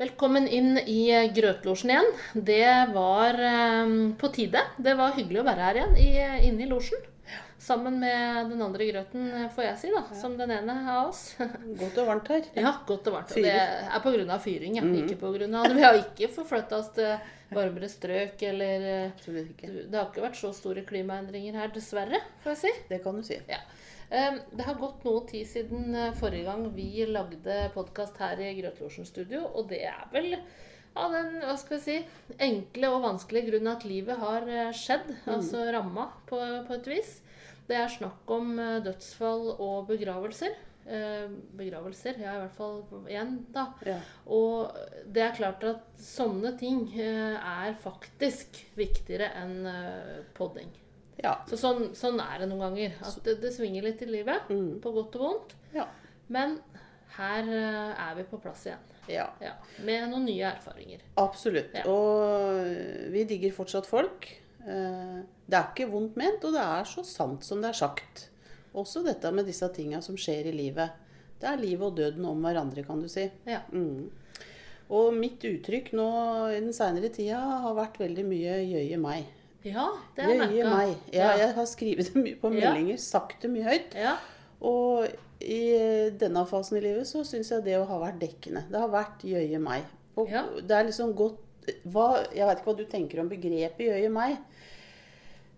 Velkommen inn i Grøtlosjen igjen. Det var eh, på tide. Det var hyggelig å være her igjen, i, inne i losjen. Sammen med den andre grøten, får jeg si, da. Som den ene av oss. Godt og varmt her. Ja, godt og varmt. Og det er pga. fyring, ja. Ikke på grunn av Vi har ikke forflytta oss til varmere strøk, eller eh, Absolutt ikke. Det har ikke vært så store klimaendringer her, dessverre, får jeg si. Det kan du si. Ja. Um, Det har gått noe tid siden eh, forrige gang vi lagde podkast her i Grøtlosjen studio, og det er vel av den hva skal vi si, enkle og vanskelige grunnen at livet har skjedd, skjedd, altså ramma på, på et vis. Det er snakk om eh, dødsfall og begravelser. Eh, Begravelser, ja i hvert fall én, da. Ja. Og det er klart at sånne ting eh, er faktisk viktigere enn eh, podding. Ja. Så sånn, sånn er det noen ganger. At det, det svinger litt i livet, Mm. på godt og vondt. Ja. Men her eh, er vi på plass igjen. ja. Ja, med noen nye erfaringer. Absolutt. Ja. Og vi digger fortsatt folk. Eh, Det er ikke vondt ment, og det er så sant som det er sagt. Også dette med disse tinga som skjer i livet. Det er livet og døden om hverandre, kan du si. Ja. Mm. Og mitt uttrykk nå i den seinere tida har vært veldig mye 'jøye meg'. Ja, det har jeg Jøye meg. Ja, jeg har skrevet det mye på Ja. meldinger, sagt det mye høyt. Ja. Og i denne fasen i livet så syns jeg det å ha vært dekkende. Det har vært 'jøye meg'. Og Ja. Det er liksom godt hva, Jeg vet ikke hva du tenker om begrepet 'jøye meg'.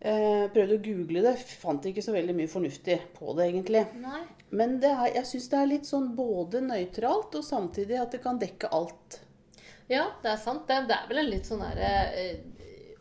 Eh, prøvde å google det, fant ikke så veldig mye fornuftig på det, egentlig. Nei. Men det er, jeg syns det er litt sånn både nøytralt og samtidig at det kan dekke alt. Ja, det er sant. Det, det er vel en litt sånn derre eh,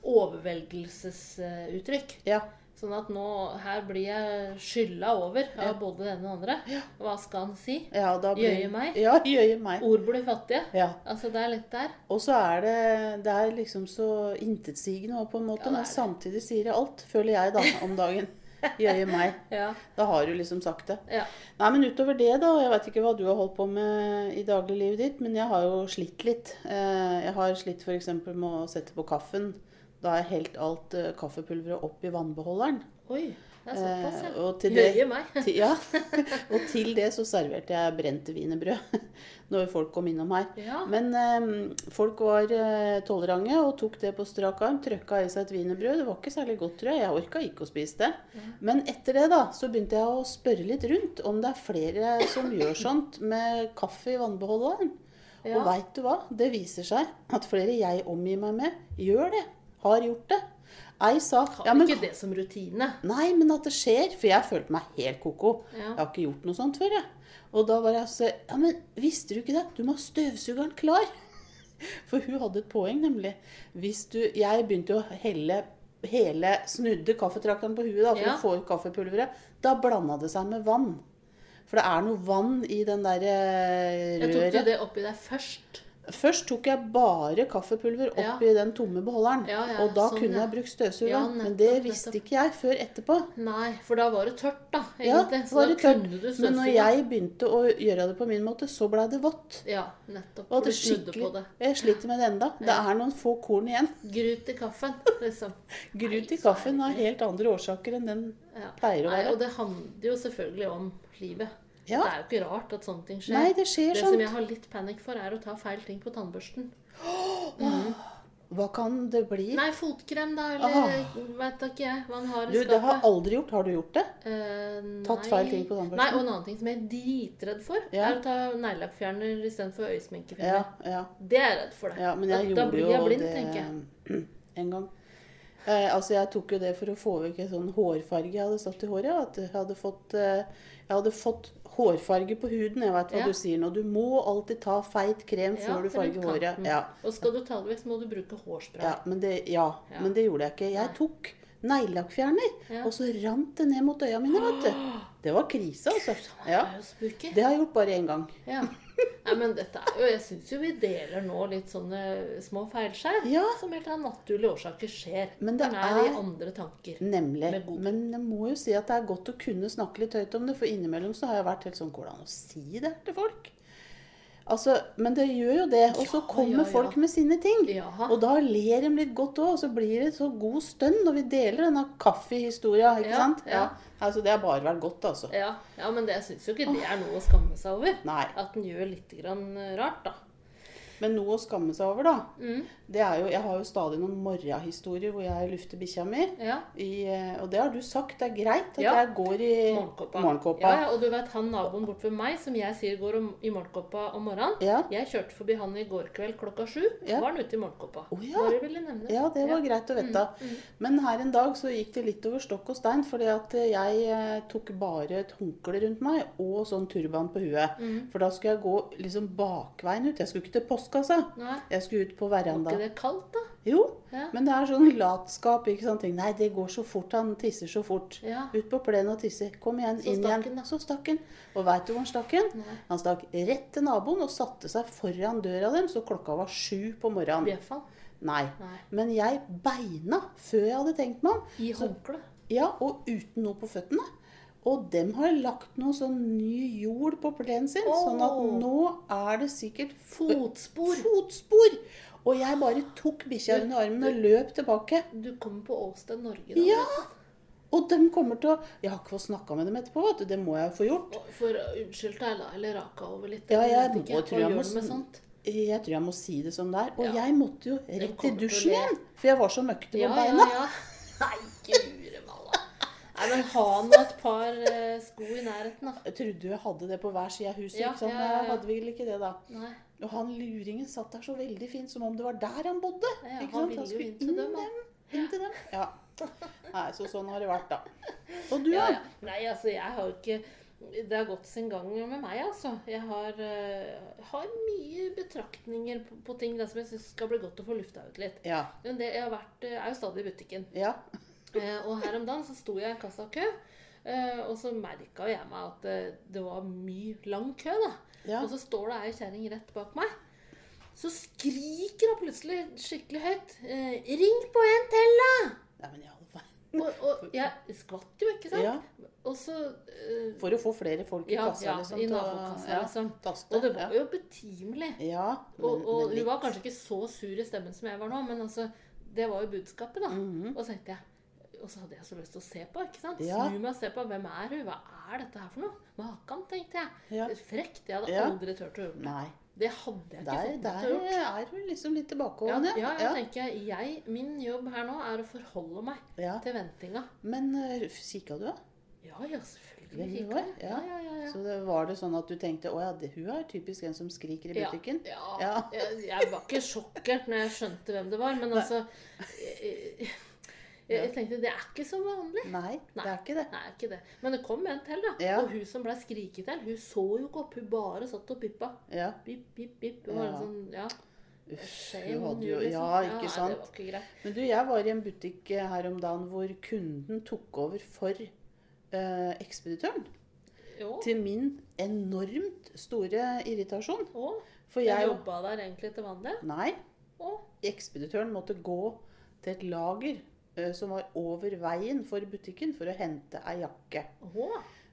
overvelgelsesuttrykk. Ja. Sånn at nå her blir jeg skylda over av Ja. både den og det andre. Hva skal han si? ja blir- Jøye meg? Ja, jøye meg. Ord blir fattige. Ja. Altså, det er litt der. Og så er det, det er liksom så intetsigende òg, på en måte, Ja, men samtidig sier det alt, føler jeg da, om dagen. Jøye meg. Ja. Da har du liksom sagt det. ja. Nei, men utover det da, jeg vet ikke hva du har holdt på med i dagliglivet ditt, men jeg har jo slitt litt. Eh, Jeg har slitt eksempel med å sette på kaffen. Da har jeg helt alt uh, kaffepulveret opp i vannbeholderen. Oi. Det er såpass, ja. Eh, og til det, meg. til, ja, og til det så serverte jeg brente wienerbrød når folk kom innom her. Ja. Men eh, folk var eh, tolerante og tok det på strak arm. Trøkka i seg et wienerbrød. Det var ikke særlig godt, tror jeg. Jeg orka ikke å spise det. Men etter det da, så begynte jeg å spørre litt rundt om det er flere som gjør sånt med kaffe i vannbeholderen. Ja. Og veit du hva? Det viser seg at flere jeg omgir meg med, gjør det. Har gjort det. Ei sak Har ja, men, ikke det som rutine. Nei, men at det skjer. For jeg følte meg helt ko-ko. Ja. Jeg har ikke gjort noe sånt før, jeg. Og da var jeg så Ja, men visste du ikke det? Du må ha støvsugeren klar. For hun hadde et poeng, nemlig. Hvis du Jeg begynte å helle hele Snudde kaffetrakteren på huet da, for Ja. å få ut kaffepulveret. Da blanda det seg med vann. For det er noe vann i den der røret. Jeg tok jo det oppi deg først. Først tok jeg bare kaffepulver Ja. oppi den tomme beholderen. Ja, ja, og da sånn, kunne jeg brukt støvsugeren. Ja, men det visste nettopp. ikke jeg før etterpå. Nei, for da var det tørt, da. Ja, Egentlig. så var det tørt. Men når jeg begynte å gjøre det på min måte, så blei det vått. Ja, nettopp. Og For det du snudde på det. Jeg sliter med det enda. Det er noen få korn igjen. Grut i kaffen, liksom. Grut i kaffen har helt andre årsaker enn den Ja. pleier å Nei, være. og det handler jo selvfølgelig om livet. Ja. Det er jo ikke rart at sånne ting skjer. Nei, det skjer det som jeg har litt panikk for, er å ta feil ting på tannbørsten. Hva kan det bli? Nei, fotkrem, da, eller Ah. veit ikke jeg hva han har i Du, det har jeg aldri gjort. Har du gjort det? Eh, Tatt feil ting på tannbørsten? Nei, og en annen ting som jeg er dritredd for, Ja. er å ta neglelakkfjerner istedenfor øyesminkefjerner. Ja, ja. Det er jeg redd for. det. ja men jeg da, da blir jeg blind, det tenker jeg. en gang. Eh, altså, jeg tok jo det for å få vekk en sånn hårfarge jeg hadde satt i håret. At jeg hadde fått, eh, jeg hadde fått hårfarge på huden. Jeg vet hva Ja. du sier nå. Du må alltid ta feit krem Ja, før du farger håret. Ja. Og skal du ta det vekk, så må du bruke hårspray. Ja, men det, ja, men det gjorde jeg ikke. Jeg tok neglelakkfjerner, og så rant det ned mot øya mine, vet du. Det var krise, altså. Det har jeg gjort bare én gang. Ja. Nei, men dette er jo Jeg syns jo vi deler nå litt sånne små feilskjær Ja. som helt av naturlige årsaker skjer. Men det er i andre tanker. Nemlig. Men jeg må jo si at det er godt å kunne snakke litt høyt om det, for innimellom så har jeg vært helt sånn Går det an å si det til folk? Altså, men det gjør jo det. Og så Ja, kommer ja, ja. folk med sine ting. Og da ler de litt godt òg, og så blir det så god stønn når vi deler denne kaffehistoria. Ikke sant? ja. Altså, det har bare vært godt, altså. Ja, ja men det, jeg syns jo ikke det er noe å skamme seg over. Nei. At den gjør litt grann rart, da. Men noe å skamme seg over, da. Mm. Det er jo, Jeg har jo stadig noen morgenhistorier hvor jeg lufter bikkja mi. Ja. I, eh, og det har du sagt. Det er greit at Ja. jeg går i Morgenkåpa. morgenkåpa. Ja, ja, og du vet han naboen bort ved meg som jeg sier går om, i morgenkåpa om morgenen. Ja. Jeg kjørte forbi han i går kveld klokka sju. Ja. Var han ute i morgenkåpa. Oh, ja. Bare. Ja, det var greit å vite. Mm, Men her en dag så gikk det litt over stokk og stein, fordi at jeg eh, tok bare et håndkle rundt meg og sånn turban på huet. Mm. For da skulle jeg gå liksom bakveien ut. Jeg skulle ikke til postkassa. Nei, Jeg skulle ut på var det kaldt, da? Jo, Ja. men det er sånn latskap. ikke sant? Nei, det går så fort. Han tisser så fort. Ja. Ut på plenen og tisser. Kom igjen, Så inn igjen. da. Så stakk han. Og veit du hvor han stakk han? Han stakk rett til naboen og satte seg foran døra dem, så klokka var sju på morgenen. Bjeffa? Nei. Nei. Men jeg beina før jeg hadde tenkt meg om. I håndkle? Ja, og uten noe på føttene. Og dem har lagt noe sånn ny jord på plenen sin, sånn at nå er det sikkert Fotspor? fotspor. Og jeg bare tok bikkja under armen og løp tilbake. Du kommer på Åsted Norge, da. Ja! Og de kommer til å Jeg har ikke fått snakka med dem etterpå, vet du. Det må jeg få gjort. For uh, unnskyld deg, eller raka over litt. Ja, jeg, jeg ikke. tror jeg må? Jeg tror jeg må si det som det er. Og Ja. jeg måtte jo rett i dusjen igjen. For jeg var så møkkete på Ja, ja, beina. ja. Nei, gure malla. Nei, men ha nå et par eh, sko i nærheten, da. Jeg trodde jeg hadde det på hver side av huset. Ja, ikke sant? ja, ja, jeg ja. hadde vel ikke det, da. Nei. Og han luringen satt der så veldig fint, som om det var der han bodde. Ja, ikke han sant? ville jo skulle inn til dem, dem. Inn til dem. Ja. Nei, så sånn har det vært, da. Og du, Ja, da? ja. Nei, altså, jeg har jo ikke Det har gått sin gang med meg, altså. Jeg har, uh, har mye betraktninger på, på ting da, som jeg syns skal bli godt å få lufta ut litt. Ja. Men det, jeg har vært, eh, er jo stadig i butikken. Ja. Uh, og her om dagen så sto jeg i kassakø, eh, og så merka jeg meg at det, det var mye lang kø, da. Ja. Og så står det ei kjerring rett bak meg. Så skriker hun plutselig skikkelig høyt. Eh, 'Ring på en til, da!' Nei, men i all verden. Og, og jeg skvatt jo, ikke sant? Ja. Og så uh, For å få flere folk i Ja, kassa, ja liksom. i nabokassa, ja, liksom. Taste. Og det var ja. jo betimelig. ja, men, Og, og men hun litt. var kanskje ikke så sur i stemmen som jeg var nå, men altså, det var jo budskapet, da. Mhm. Og så tenkte jeg Og så hadde jeg så lyst til å se på, ikke sant? Ja. Snu meg og se på. Hvem er hun? Hva er dette her for noe? Makan, tenkte jeg. Ja. Frekt. Jeg hadde Ja. aldri turt å gjøre det. Nei. Det hadde jeg ikke Der, fått der til å gjøre. er hun liksom litt Ja, tilbakeholden, ja, ja, tenker jeg, jeg. Min jobb her nå er å forholde meg til ventinga. Men uh, kikka du, da? Ja, ja, selvfølgelig. Jeg. Ja. Ja, ja, ja. Så det, var det sånn at du tenkte å ja, det, hun er typisk en som skriker i butikken? Ja, Ja. Jeg, jeg var ikke sjokkert når jeg skjønte hvem det var, men altså jeg, jeg, tenkte det er ikke så vanlig. Nei, det er ikke det. Nei, ikke det. Men det kom en til, da. Ja. Og hun som ble skriket til, hun så jo ikke opp. Hun bare satt og pippa. Ja. Bip, bip, bip. Hun Ja. sånn, ja. Uff, hun hadde jo liksom. Ja, ikke ja, sant? Ikke. Men du, jeg var i en butikk eh, her om dagen hvor kunden tok over for eh, ekspeditøren. Jo. Til min enormt store irritasjon. Å, For jeg jeg jobba der egentlig til vanlig. Nei. Å, Ekspeditøren måtte gå til et lager som var over veien for butikken, for å hente ei jakke. å.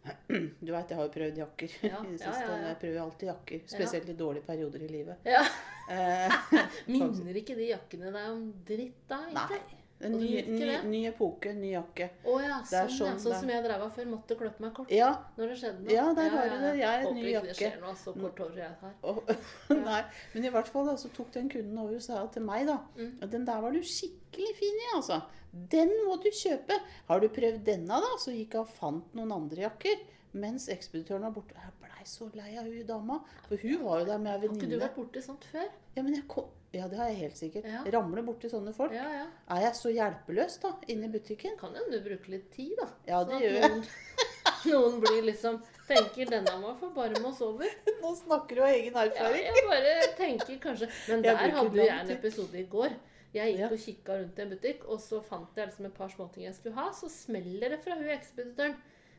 Du veit, jeg har jo prøvd jakker Ja, ja, ja. Jeg prøver alltid jakker. Spesielt i dårlige perioder i livet. Ja. Eh, Minner ikke de jakkene deg om dritt, da? nei. En ny, ny, ny epoke, ny jakke. Å ja, Det er sånn, ja. sånn Sånn som jeg drev av før. Måtte kløpe meg kort Ja. når det skjedde noe. Ja, der har du det. Jeg er Håper ny ikke det skjer noe så kort hår jeg har. Og, nei, men i hvert fall da, så tok den kunden over og sa til meg da Mm. at den der var du skikkelig fin i, altså. Den må du kjøpe. Har du prøvd denne, da? Så gikk jeg og fant noen andre jakker. Mens ekspeditøren var borte. Blei så lei av hun dama. For hun var jo der med ei Har ikke du venninne. vært borti sånt før? Ja, men jeg kom, ja, det har jeg helt sikkert. Ja. Ramler borti sånne folk. Ja, ja. Er jeg så hjelpeløs da, inne i butikken? Kan hende du bruker litt tid, da. Ja, Sånn det at gjør jeg. noen, noen blir liksom Tenker denne må få barme oss over. Nå snakker du av egen erfaring. Ja, jeg bare tenker kanskje Men der hadde lang jeg en episode i går. Jeg gikk og kikka rundt i en butikk, og så fant jeg liksom et par småting jeg skulle ha. Så smeller det fra hun ekspeditøren.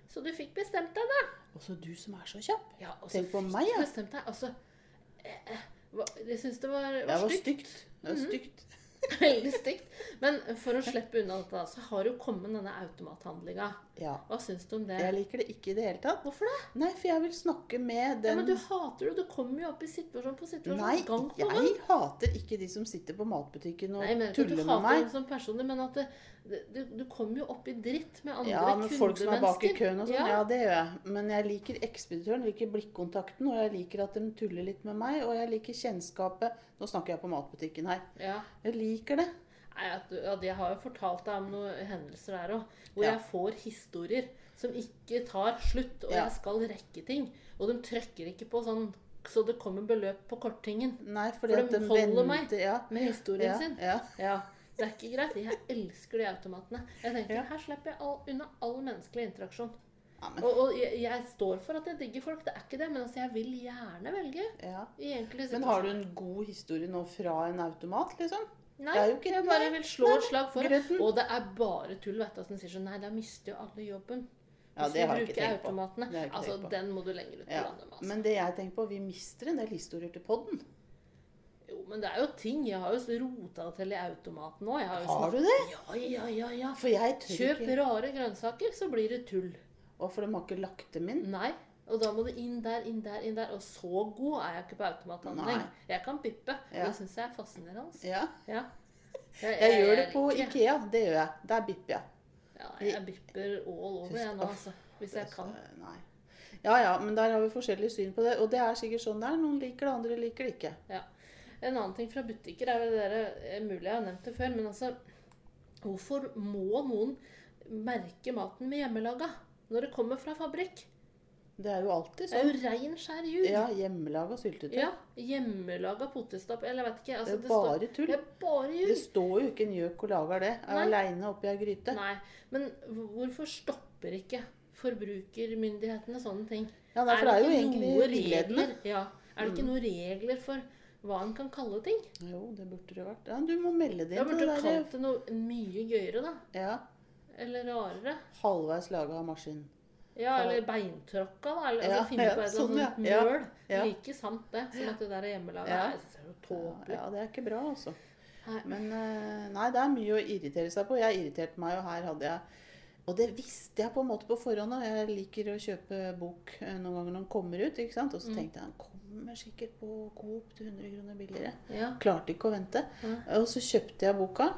Så du fikk bestemt deg, da. Og så du som er så kjapp. Ja, Tenk på meg, ja. bestemt deg. Altså eh, eh, hva- Jeg syns det var, var var stygt. Det var Mhm. stygt. Veldig stygt. Men for å slippe unna dette, så har jo kommet denne automathandlinga. Ja. Hva syns du om det? Jeg liker det ikke i det hele tatt. Hvorfor det? Nei, for jeg vil snakke med den Ja, men du hater det. Du kommer jo opp i situasjon på situasjon. Nei, gang på gang. jeg hater ikke de som sitter på matbutikken og Nei, men tuller med meg. du hater dem som personer, men at det, du, du kommer jo opp i dritt med andre Ja, med folk som er bak i køen og sånn. Ja. Ja, det gjør jeg. Men jeg liker ekspeditøren, liker blikkontakten, og jeg liker at de tuller litt med meg. Og jeg liker kjennskapet Nå snakker jeg på matbutikken her. Ja. Jeg liker det. Nei, at Jeg har jo fortalt deg om noen hendelser der òg, hvor Ja. jeg får historier som ikke tar slutt, og Ja. jeg skal rekke ting. Og de trykker ikke på sånn så det kommer beløp på korttingen Nei, fordi For de de holder meg ja. med historien ja, sin. ja. Det er ikke greit. Jeg elsker de automatene. Jeg tenker. Her slipper jeg all, unna all menneskelig interaksjon. Amen. Og, og jeg, jeg står for at jeg digger folk, det er ikke det, men altså, jeg vil gjerne velge. ja. men har du en god historie nå fra en automat, liksom? Nei, Det er jo ikke- jeg bare vil slå et slag for det. Og det er bare tull, vet du, at den sier sånn Nei, da mister jo alle jobben. Ja, det har jeg ikke tenkt på. Det ikke altså, tenkt på. den må du lenger ut på Ja. landet med. Altså. Men det jeg tenker på, vi mister en del historier til podden. Jo, men det er jo ting. Jeg har jo rota til i automaten nå. Har, jo Har du det? Ja, ja, ja. ja. For jeg Kjøp ikke rare grønnsaker, så blir det tull. Og for de har ikke lagt dem inn. Nei. Og da må du inn der, inn der, inn der. Og så god er jeg ikke på automathandling. Jeg kan bippe. Ja. Det syns jeg er fascinerende. Ja. Ja. Jeg gjør det på ikke. Ikea. Det gjør jeg. Der bipper jeg. Ja, jeg bipper all over jeg nå, altså. Hvis jeg kan. Nei. Ja ja, men der har vi forskjellig syn på det. Og det er sikkert sånn det er. Noen liker det, andre liker det ikke. Ja. En annen ting fra butikker er det der, eh, mulig jeg har nevnt det før, men altså Hvorfor må noen merke maten med hjemmelaga når det kommer fra fabrikk? Det er jo alltid sånn. Det er sånn. jo rein skjær ljug. Ja, hjemmelaga syltetøy. Ja, Hjemmelaga potetstapp Eller jeg vet ikke. Altså, Det er bare står, tull. Det er bare Det står jo ikke en gjøk og lager det. Er aleine oppi ei gryte. Nei. Men hvorfor stopper ikke forbrukermyndighetene sånne ting? Ja, for det er jo egentlig villedende. ja, er det ikke noen regler for hva en kan kalle ting? Jo, det burde det vært. Ja, du må melde det inn. burde Det kalt det noe mye gøyere, da. ja, Eller rarere. halvveis laga av maskin. Ja, eller beintråkka, da. Eller Ja, altså, finne ja, på et sånn, ja. møl. Ja. Like sant, det. Som at det der er hjemmelaga. Ja. Nei, det er Ja, det er ikke bra, altså. Nei. Men eh, nei, det er mye å irritere seg på. Jeg irriterte meg, og her hadde jeg Og det visste jeg på en måte på forhånd. og Jeg liker å kjøpe bok eh, noen ganger når den kommer ut. ikke sant? Og Mm. så tenkte jeg den kommer sikkert på Coop til 100 kroner billigere. Ja. Klarte ikke å vente. Ja. Og så kjøpte jeg boka,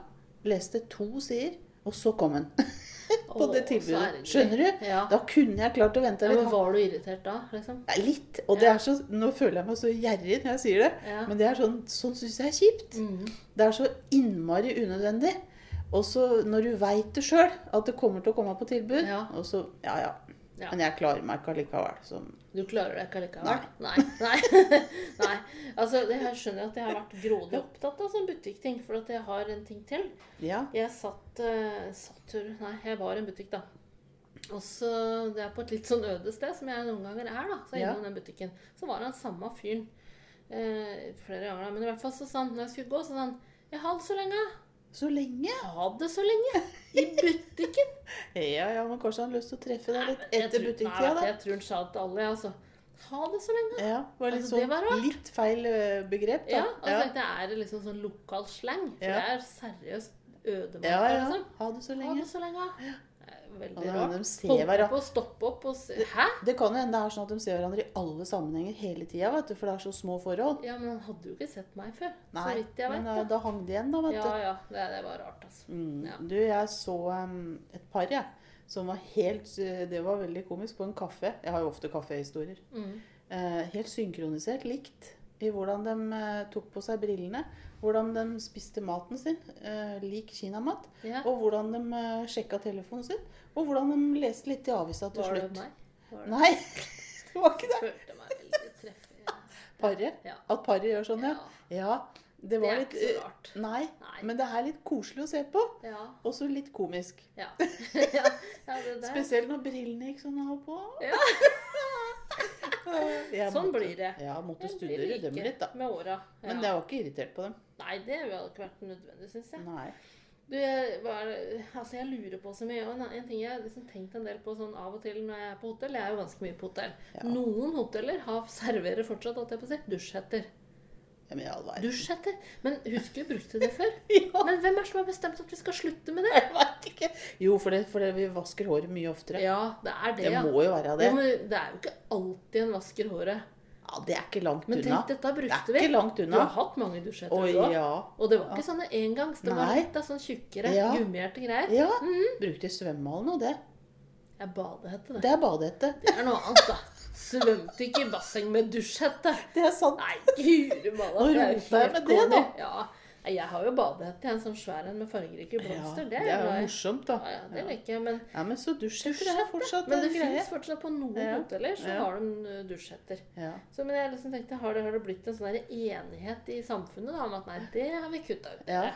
leste to sider, og så kom den. på det tilbudet. Skjønner du? Ja. Da kunne jeg klart å vente Ja, men var du irritert da, liksom? Ja, Litt. Og det så, nå føler jeg meg så gjerrig når jeg sier det. Men det er sånn, sånn syns jeg er kjipt. Mm. Det er så innmari unødvendig. Og så når du veit det sjøl, at det kommer til å komme på tilbud, Ja. og så Ja, ja. Ja. Men jeg klarer meg ikke allikevel. Så Du klarer deg ikke allikevel? Nei. Nei. Nei. Altså, det- jeg skjønner at jeg har vært grådig opptatt av sånn butikkting, for at jeg har en ting til. ja. Jeg satt, uh, satt Nei, jeg var i en butikk, da. Og så, Det er på et litt sånn øde sted, som jeg noen ganger er. da, så Ja. innom den butikken. Så var han samme fyren eh, flere ganger. da, Men i hvert fall så sa han når jeg skulle gå, så sa han 'Jeg har det så lenge. Så lenge. Ha det så lenge. I butikken. Ja, ja, men kanskje han har lyst til å treffe deg litt etter butikktida, da. Jeg tror han sa til alle, altså. Ha det så lenge. Ja, var litt Altså, det sånn var litt feil begrep, da. Ja, altså, ja. Det Er liksom sånn lokal slang? For Ja. det er seriøst ødemarka, ja, ja. liksom. Ha det så Ha lenge. det så lenge. Er Veldig er rart. de ser Holdt på å stoppe opp og se Hæ? Det kan jo hende det er sånn at de ser hverandre i alle sammenhenger hele tida, vet du, for det er så små forhold. Ja, men han hadde jo ikke sett meg før. Nei, så vidt jeg men vet. eh, da hang det igjen, da, vet Ja, du. ja. Det, det var rart, altså. Mm. Ja. Du, jeg så um, et par, jeg, som var helt Det var veldig komisk på en kaffe. Jeg har jo ofte kaffehistorier. Mm. Eh, helt synkronisert likt i hvordan de eh, tok på seg brillene. Hvordan de spiste maten sin, eh, lik kinamat. Ja. Og hvordan de eh, sjekka telefonen sin. Og hvordan de leste litt i avisa til Var det meg? Det? Nei, det var ikke det. Meg treffig. Paret. Ja. At paret gjør sånn, ja. Ja. Ja, det Det er litt ikke så rart. Nei, Nei. men det er litt koselig å se på. Ja. Og så litt komisk. Ja. ja. ja det. Spesielt når brillene gikk sånn av og på. Ja. Jeg Sånn måtte- blir det. Ja, måtte Det like studere dem litt, da. Med åra. Men jeg var ikke irritert på dem. Nei, det hadde ikke vært nødvendig, syns jeg. Nei. Du, jeg, hva er altså jeg lurer på så mye. Og en, en ting jeg har liksom tenkt en del på sånn av og til når jeg er på hotell Jeg er jo ganske mye på hotell. Ja. Noen hoteller har, serverer fortsatt dusjhetter. Ja, men i all verden. Dusjhette? Men husker du brukte det før? Ja, Men hvem er det som har bestemt at vi skal slutte med det? jeg vet ikke. Jo, for for vi vasker håret mye oftere. Ja, det er det, Det ja. må jo være det. Jo, men det er jo ikke alltid en vasker håret. Ja, det er ikke langt unna. Men tenk, dette Det brukte er vi. ikke langt Du har hatt mange dusjhetter, du òg. ja. Og det var ikke sånne engangs. Det var Nei. litt av sånn tjukkere, Ja. gummierte greier. Ja. Brukte i svømmehallen og det. Ja, badehette, det. Det er badehette. Det er noe annet, da. Svømte ikke i basseng med dusjhette. Det er sant. Nei, guri malla. Nå det rota jeg med det, da. Ja. Jeg har jo badehette, en sånn svær en med fargerike Ja, blomster. det det er er jo morsomt, da. Ja, ja, det liker jeg. Men, Ja, men så dusjhetter er fortsatt men det finnes fortsatt på noen Ja. hoteller, så Ja. har de uh, dusjhetter. Ja. Så, men jeg liksom tenkte, har det, har det blitt en sånn enighet i samfunnet da, om at nei, det har vi kutta ut? Ja.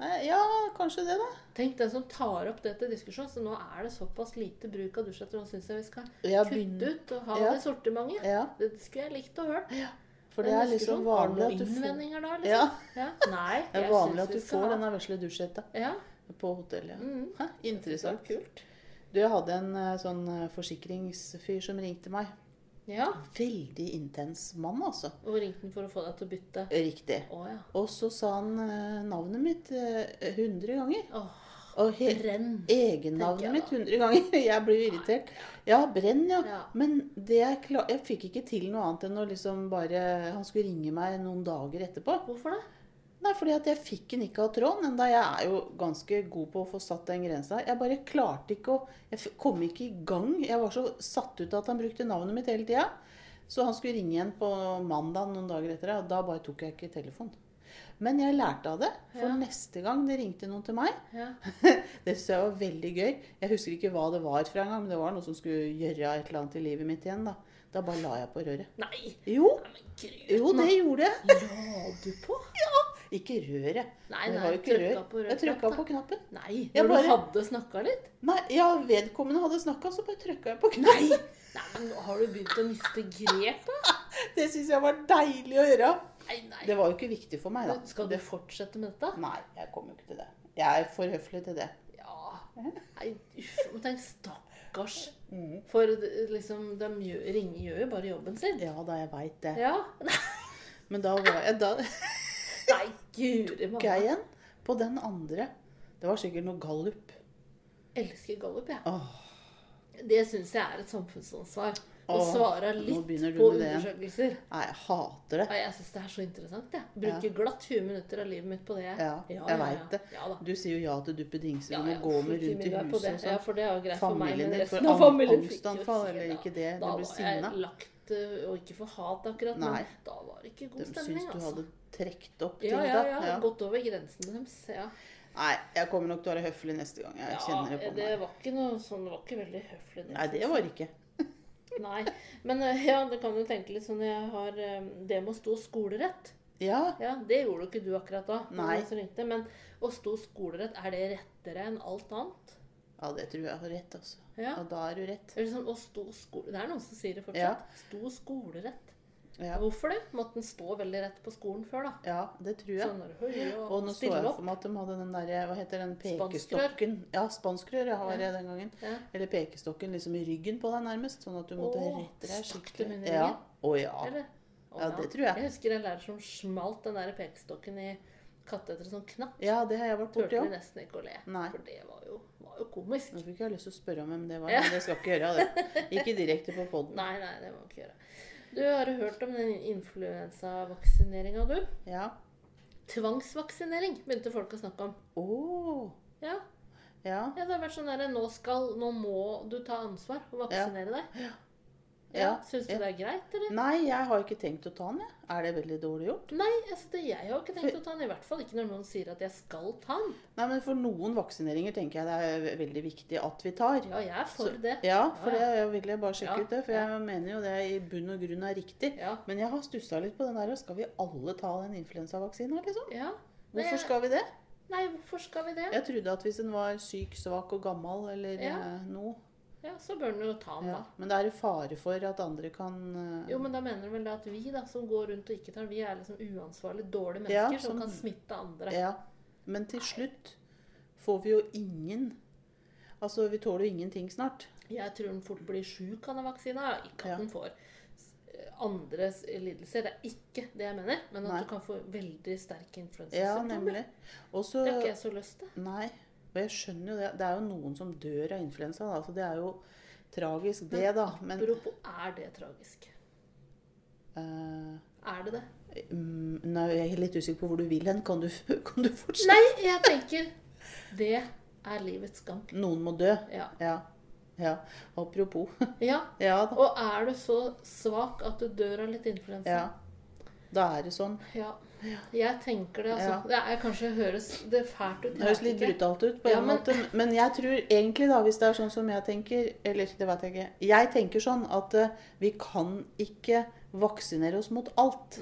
Nei, ja, kanskje det, da. Tenk den som tar opp det til diskusjon. Så nå er det såpass lite bruk av dusjhetter. Nå syns jeg vi skal Ja, kutte ut og ha Ja. det sortimentet. Ja, Det skulle jeg likt å høre. for det er liksom vanlig at du får innvendinger da, liksom? Ja, Ja. Nei, det er vanlig at du får ha- denne vesle dusjhetta Ja. på hotellet. Mm. Hæ, interessant. Er kult. Du, jeg hadde en eh, sånn eh, forsikringsfyr som ringte meg. Ja. Veldig intens mann, altså. Og ringte han for å få deg til å bytte. Riktig. Å ja. Og så sa han eh, navnet mitt eh, 100 ganger. Åh, Og egennavnet mitt da. 100 ganger. Jeg blir irritert. Ja, brenn, ja. Ja. Men det jeg, jeg fikk ikke til noe annet enn å liksom bare Han skulle ringe meg noen dager etterpå. Hvorfor det? Nei, fordi at jeg fikk den ikke av tråden. Enda jeg er jo ganske god på å få satt den grensa. Jeg bare klarte ikke å Jeg kom ikke i gang. Jeg var så satt ut av at han brukte navnet mitt hele tida. Så han skulle ringe igjen på mandag noen dager etter det, og da bare tok jeg ikke telefonen. Men jeg lærte av det, for Ja. neste gang det ringte noen til meg Ja. Det syns jeg var veldig gøy. Jeg husker ikke hva det var fra en gang, men det var noe som skulle gjøre et eller annet i livet mitt igjen. Da Da bare la jeg på røret. Nei! Jo, Nei, men jo det gjorde jeg. La du på? Ikke røret. Nei, nei, jeg trykka på rød Jeg trykka på knappen. Nei, når bare- du hadde snakka litt? Nei, ja, vedkommende hadde snakka, så bare trykka jeg på knappen. Nei, nei, men har du begynt å miste grep, da? Det syns jeg var deilig å gjøre. Nei, nei. Det var jo ikke viktig for meg, da. Men Skal du fortsette med dette? Nei, jeg kommer jo ikke til det. Jeg er for høflig til det. Ja. Nei, uff. men Tenk, stakkars. Mm. For liksom, de gjør, ringer gjør jo bare jobben sin. Ja da, jeg veit det. Ja. Men da var jeg Da Nei, guri tok jeg igjen på den andre. Det var sikkert noe gallup. Elsker gallup, jeg. Åh, Det syns jeg er et samfunnsansvar. Å svare litt du på undersøkelser. nei, jeg hater det. Nei, jeg syns det er så interessant. jeg. Bruker glatt 20 minutter av livet mitt på det. jeg. Ja, jeg vet det. Ja. Du sier jo ja til duppedingser Ja, og ja, gå med rundt i huset og sånn. Ja, for det er jo greit for meg, men resten av familien fikk jo ikke det. Da Du blir var jeg lagt, eh, og ikke for hat akkurat, Nei. men da var det ikke god De stemning, syns du altså. hadde trukket opp ting Ja, ja, da. ja. Ja. Gått over grensen deres. Ja. Nei, jeg kommer nok til å være høflig neste gang. Jeg ja, kjenner det på det meg. var ikke noe sånn, det var ikke veldig høflig. Nei, det var det ikke. Nei, men eh, ja, det kan du tenke litt sånn Jeg har eh, det med å stå skolerett. Ja, Ja, Det gjorde jo ikke du akkurat da. Nei. ringte, Men å stå skolerett, er det rettere enn alt annet? Ja, det tror jeg har rett, altså. Ja. Og da er du rett. Eller sånn, og stå skole... Det er noen som sier det Ja. fortsatt. Stå skolerett. Ja, Hvorfor det? Måtte den stå veldig rett på skolen før, da? ja det tror jeg. Sånn høy og, Og nå så jeg for meg at de hadde den der, hva heter den Spanskrør. pekestokken? Ja, spanskrør har jeg Ja. den gangen. Ja. Eller pekestokken liksom i ryggen på deg nærmest, sånn at du måtte Åh, rette deg skikkelig. Ja. Å ja. Eller? Å, Ja, det tror jeg. Jeg husker en lærer som smalt den der pekestokken i katteteret sånn knapp. Ja, det har jeg vært borti Turte òg. nesten ikke å le. Nei. For det var jo, var jo komisk. Nå fikk jeg lyst til å spørre om hvem det var, Ja. men det skal ikke gjøre det. Ikke direkte på poden. Nei, nei, det må vi ikke gjøre. Du, har jo hørt om den influensavaksineringa, du? Ja. Tvangsvaksinering begynte folk å snakke om. Å. Ja, Ja. ja det har vært sånn derre nå Nå må du ta ansvar og vaksinere deg. Ja. Ja, Syns du ja. det er greit, eller? Nei, jeg har ikke tenkt å ta den, jeg. Er det veldig dårlig gjort? Nei, altså det, jeg har ikke tenkt å ta den. I hvert fall ikke når noen sier at jeg skal ta den. Nei, men for noen vaksineringer tenker jeg det er veldig viktig at vi tar. Ja, jeg er for Så- det. Ja, for Ja, det jeg vil jeg bare sjekke Ja, ut det. For jeg mener jo det i bunn og grunn er riktig. Ja. Men jeg har stussa litt på den der. Skal vi alle ta den influensavaksinen, liksom? ja. Nei, Hvorfor jeg- skal vi det? Nei, hvorfor skal vi det? Jeg trodde at hvis en var syk, svak og gammel eller Ja. eh, noe Ja, så bør den jo ta den, ja. da. Men det er fare for at andre kan uh... Jo, men da mener du vel at vi da, som går rundt og ikke tar den, vi er liksom uansvarlige, dårlige Ja, mennesker som som- kan smitte andre. Ja. Men til slutt får vi jo ingen Altså, vi tåler jo ingenting snart. Jeg tror den fort blir sjuk av den vaksina. Ikke at Ja. den får andre lidelser. Det er ikke det jeg mener, men at Nei. du kan få veldig sterke influensasymptomer. Ja, nemlig. Det har ikke jeg så lyst til. Nei. Og jeg skjønner jo det. Det er jo noen som dør av influensa. Da. Så det er jo tragisk, det, da. Men Apropos, er det tragisk? Uh, Er det det? Um, Nei, jeg er litt usikker på hvor du vil hen. Kan du, kan du fortsette? Nei, jeg tenker Det er livets gang. Noen må dø. Ja. Ja. ja. Apropos. ja. Ja. Og er du så svak at du dør av litt influensa? Ja. Da er det sånn. Ja. Jeg tenker det, altså. Ja. Det er kanskje høres det fælt ut. Det høres litt ikke. brutalt ut, på Ja, men- måte. Men jeg tror egentlig, da, hvis det er sånn som jeg tenker Eller det vet jeg ikke. Jeg tenker sånn at uh, vi kan ikke vaksinere oss mot alt.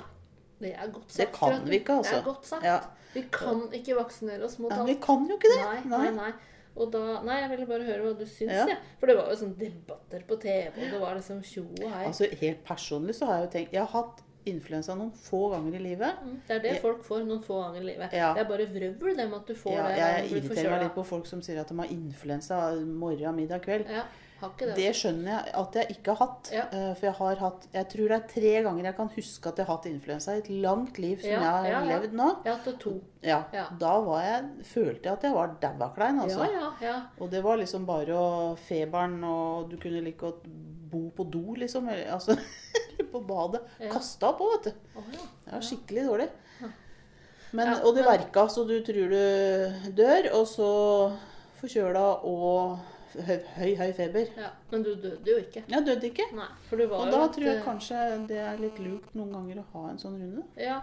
Det er godt sagt. Det kan vi ikke, Det altså. er godt sagt. Ja. Vi kan ikke vaksinere oss mot Ja, alt. vi kan jo ikke det. Nei, nei, nei. Og da, nei, jeg ville bare høre hva du syns. Ja. Ja. For det var jo sånn debatter på TV, og det var liksom tjo og hei. Altså, helt personlig så har jeg jo tenkt Jeg har hatt influensa noen få ganger i livet. Mm, Det er det folk får noen få ganger i livet. Ja. Det er bare vrøvl det med at du får Ja, det. jeg irriterer meg litt på folk som sier at de har influensa morgen, middag, kveld. Ja, det. Det skjønner jeg at jeg ikke har hatt. Ja. eh, For jeg har hatt Jeg tror det er tre ganger jeg kan huske at jeg har hatt influensa i et langt liv som Ja, jeg har ja, levd nå. Jeg har hatt to. Ja, Ja. Da var jeg, følte jeg at jeg var daua klein, altså. Ja, ja, ja. Og det var liksom bare å feberen, og du kunne like godt bo på do, liksom. Eller, altså, på badet. Ja. Kasta på, vet du. Oh, ja. Det var skikkelig dårlig. Men, og det verka så du tror du dør, og så forkjøla og høy, høy, høy feber. ja. Men du døde jo ikke. Jeg døde ikke. Nei, for du var Og da tror jeg eh, kanskje det er litt lurt noen ganger å ha en sånn runde. Ja,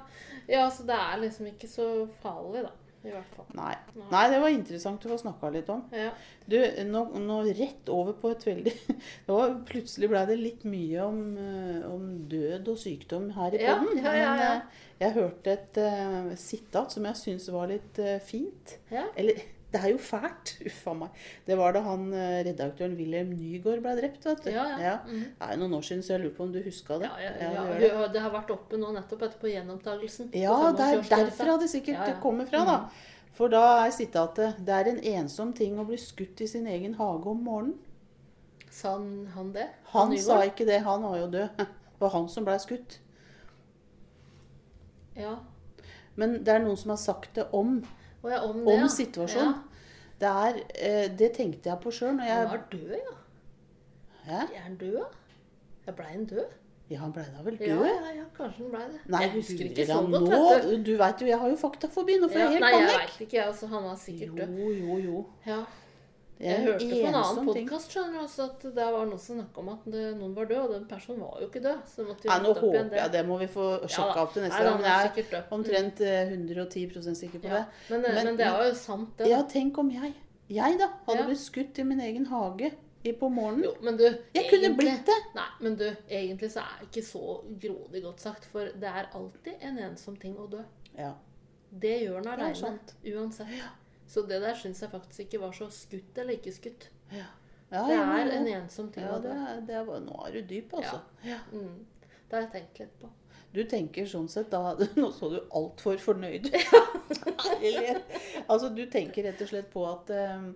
ja så det er liksom ikke så farlig, da. I hvert fall. Nei. Nei. Det var interessant å få snakka litt om. Ja. Du, nå, nå rett over på et veldig det var, Plutselig ble det litt mye om, eh, om død og sykdom her i Ja, podden. ja, ja, Men eh, jeg hørte et uh, sitat som jeg syns var litt uh, fint. ja. Eller det er jo fælt. Uff a meg. Det var da han eh, redaktøren Wilhelm Nygaard ble drept, vet du. Ja, ja. Mhm. Det er noen år siden, så jeg lurer på om du huska det? Ja, ja, Ja, ja, det. det har vært oppe nå nettopp etterpå gjenopptagelsen. Ja, det er derfra det sikkert Ja, ja. kommer fra, da. For da er sitatet Det er en ensom ting å bli skutt i sin egen hage om morgenen. Sa han, han det? Han han sa ikke det, han var jo død. Det var han som blei skutt. Ja. Men det er noen som har sagt det om, Ja, om det, om ja. situasjonen. Det, er, eh, det tenkte jeg på sjøl Han var død, ja. Hæ? Er han død, da? Ja, blei han død? Ja, han blei da vel død? ja, ja, kanskje han blei det. Nei, jeg husker ikke så godt, nå, vet du. du veit jo, jeg har jo faktafobi. Nå får Ja, jeg helt nei, jeg vet ikke. Altså, han var sikkert død. Jo, jo, jo. Ja. Jeg er hørte på en annen ting. podkast at det var noen som snakka om at noen var død, og den personen var jo ikke død. Så måtte Nei, nå håper jeg det må vi få sjekka ja, opp til neste Nei, gang. Men jeg er omtrent eh, 110% sikker på Ja. det. Men, Men- men, det er jo sant, det. Ja, tenk om jeg, jeg da, hadde Ja. blitt skutt i min egen hage på morgenen. Jo, men du Jeg kunne egentlig- blitt det. Nei, men du, egentlig så er det ikke så grådig godt sagt, for det er alltid en ensom ting å dø. Ja. Det gjør er aleine, uansett. Så det der syns jeg faktisk ikke var så skutt eller ikke skutt. Ja. Ja, Det er en ensom ting ja, det det er, Nå er du dyp, altså. Ja. Mm. Det har jeg tenkt litt på. Du tenker sånn sett da Nå så du altfor fornøyd Altså, du tenker rett og slett på at eh,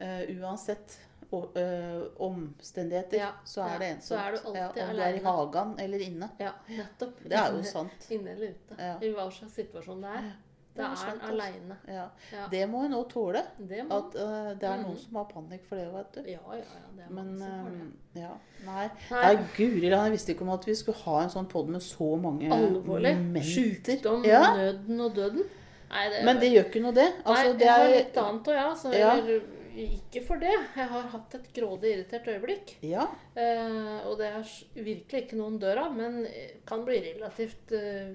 uh, uansett og, eh, omstendigheter, Ja, så er det ensomt. er du ja, Om du er i hagen eller inne. Ja, nettopp. Det er jo sant. Inne eller ute. Ja. I hva slags situasjon det er. Det Da er han altså. aleine. Ja. Ja. Det må hun òg tåle. Det må At uh, det er noen mm. som har panikk for det, vet du. Ja, ja, ja. Det er Men som det. eh, ja. Nei. Nei. Nei, guri land, jeg visste ikke om at vi skulle ha en sånn pod med så mange Alvorlig. momenter. Sjukdom, Ja. nøden og døden. Nei, det, Men det gjør ikke noe, det. Altså, Nei, det er litt annet òg, ja. Så Ja. eller, ikke for det. Jeg har hatt et grådig irritert øyeblikk. Ja. Eh, og det er virkelig ikke noen dør av, men kan bli relativt eh,